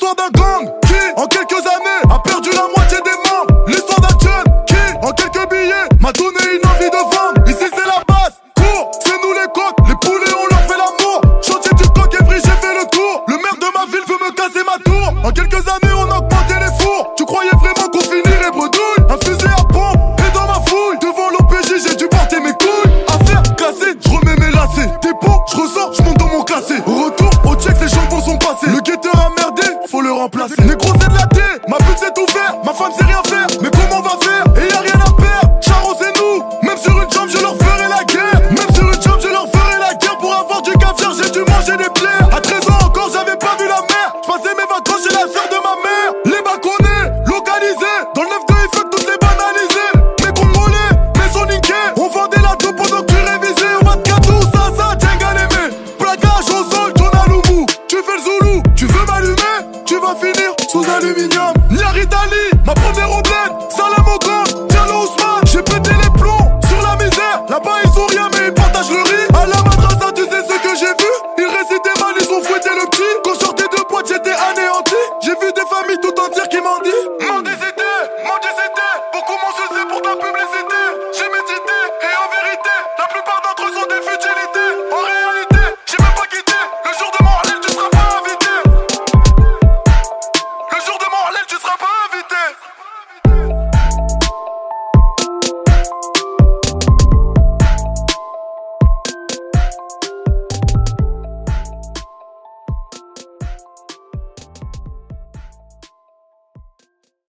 l'histoire d'un gang qui, en quelques années, a perdu la moitié des membres. L'histoire d'un jeune qui, en quelques billets, m'a donné une envie de vendre. Ici, c'est la base, cours, c'est nous les coqs, les poulets, on leur fait l'amour. Chantier du coq, Evry, j'ai fait le tour. Le maire de ma ville veut me casser ma tour. En quelques années, on a Négro c'est de la thé, ma pute c'est tout vert, ma femme c'est rien d'aluminium. Niari ma première oblène, Salam Ogom, Diallo Ousmane. J'ai pété les plombs sur la misère. Là-bas, ils ont rien, mais ils partagent le riz à la